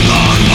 long